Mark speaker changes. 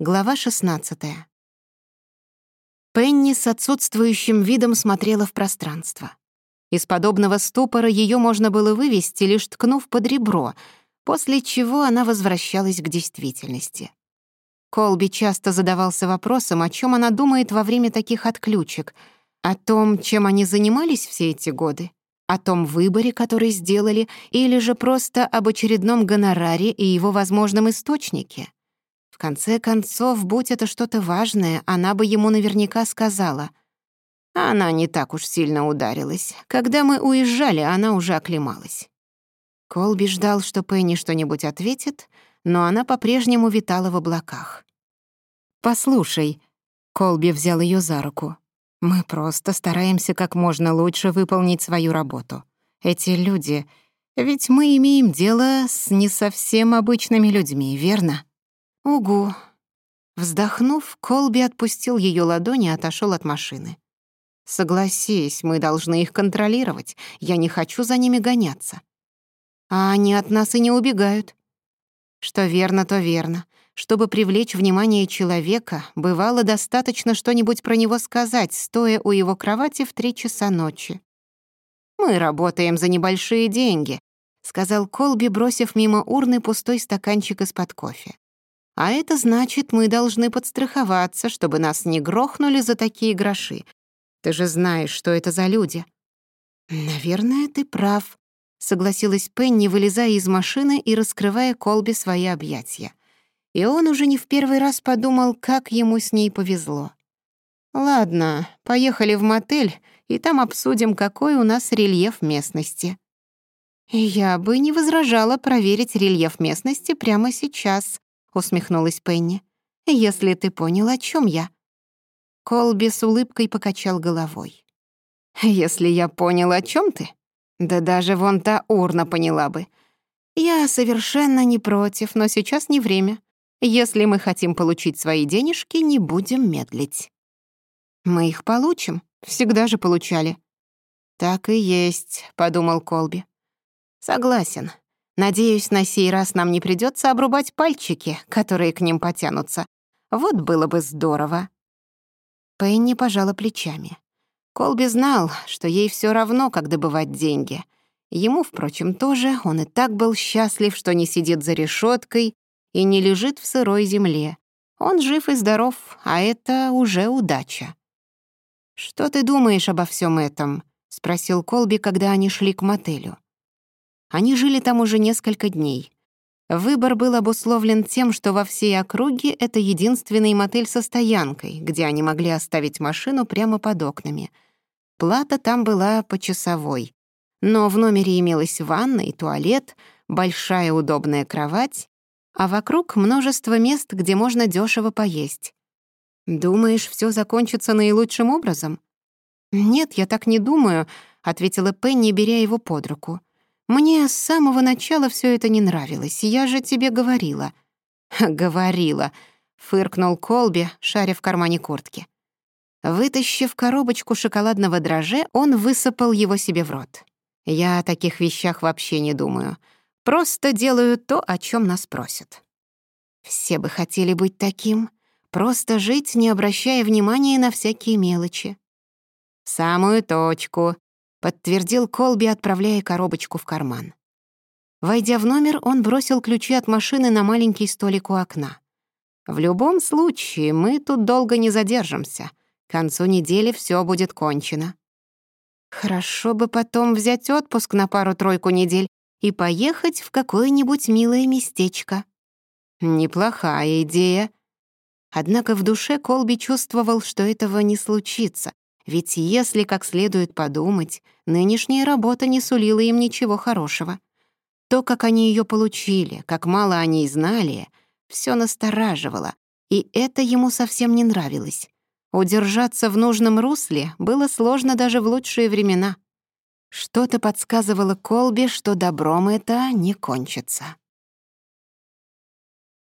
Speaker 1: Глава 16. Пенни с отсутствующим видом смотрела в пространство. Из подобного ступора ее можно было вывести, лишь ткнув под ребро, после чего она возвращалась к действительности. Колби часто задавался вопросом, о чем она думает во время таких отключек, о том, чем они занимались все эти годы, о том выборе, который сделали, или же просто об очередном гонораре и его возможном источнике — В конце концов, будь это что-то важное, она бы ему наверняка сказала. Она не так уж сильно ударилась. Когда мы уезжали, она уже оклемалась. Колби ждал, что Пенни что-нибудь ответит, но она по-прежнему витала в облаках. «Послушай», — Колби взял ее за руку, «мы просто стараемся как можно лучше выполнить свою работу. Эти люди... Ведь мы имеем дело с не совсем обычными людьми, верно?» «Угу». Вздохнув, Колби отпустил ее ладони и отошел от машины. «Согласись, мы должны их контролировать. Я не хочу за ними гоняться. А они от нас и не убегают». Что верно, то верно. Чтобы привлечь внимание человека, бывало достаточно что-нибудь про него сказать, стоя у его кровати в три часа ночи. «Мы работаем за небольшие деньги», — сказал Колби, бросив мимо урны пустой стаканчик из-под кофе. А это значит, мы должны подстраховаться, чтобы нас не грохнули за такие гроши. Ты же знаешь, что это за люди. Наверное, ты прав, согласилась Пенни, вылезая из машины и раскрывая Колби свои объятия. И он уже не в первый раз подумал, как ему с ней повезло. Ладно, поехали в мотель, и там обсудим, какой у нас рельеф местности. Я бы не возражала проверить рельеф местности прямо сейчас, усмехнулась Пенни. «Если ты понял, о чем я?» Колби с улыбкой покачал головой. «Если я понял, о чем ты? Да даже вон та урна поняла бы. Я совершенно не против, но сейчас не время. Если мы хотим получить свои денежки, не будем медлить». «Мы их получим. Всегда же получали». «Так и есть», — подумал Колби. «Согласен. Надеюсь, на сей раз нам не придется обрубать пальчики, которые к ним потянутся. Вот было бы здорово». Пенни пожала плечами. Колби знал, что ей все равно, как добывать деньги. Ему, впрочем, тоже, он и так был счастлив, что не сидит за решеткой и не лежит в сырой земле. Он жив и здоров, а это уже удача. «Что ты думаешь обо всем этом?» — спросил Колби, когда они шли к мотелю. Они жили там уже несколько дней. Выбор был обусловлен тем, что во всей округе это единственный мотель со стоянкой, где они могли оставить машину прямо под окнами. Плата там была почасовой. Но в номере имелась ванна и туалет, большая удобная кровать, а вокруг множество мест, где можно дешево поесть. «Думаешь, все закончится наилучшим образом?» «Нет, я так не думаю», — ответила Пенни, беря его под руку. Мне с самого начала все это не нравилось. Я же тебе говорила». «Говорила», — фыркнул Колби, шаря в кармане куртки. Вытащив коробочку шоколадного дроже, он высыпал его себе в рот. «Я о таких вещах вообще не думаю. Просто делаю то, о чем нас просят». «Все бы хотели быть таким», Просто жить, не обращая внимания на всякие мелочи. «Самую точку», подтвердил Колби, отправляя коробочку в карман. Войдя в номер, он бросил ключи от машины на маленький столик у окна. «В любом случае, мы тут долго не задержимся. К концу недели все будет кончено». «Хорошо бы потом взять отпуск на пару-тройку недель и поехать в какое-нибудь милое местечко». «Неплохая идея». Однако в душе Колби чувствовал, что этого не случится, ведь если как следует подумать, нынешняя работа не сулила им ничего хорошего. То, как они ее получили, как мало они знали, все настораживало, и это ему совсем не нравилось. Удержаться в нужном русле было сложно даже в лучшие времена. Что-то подсказывало Колби, что добром это не кончится.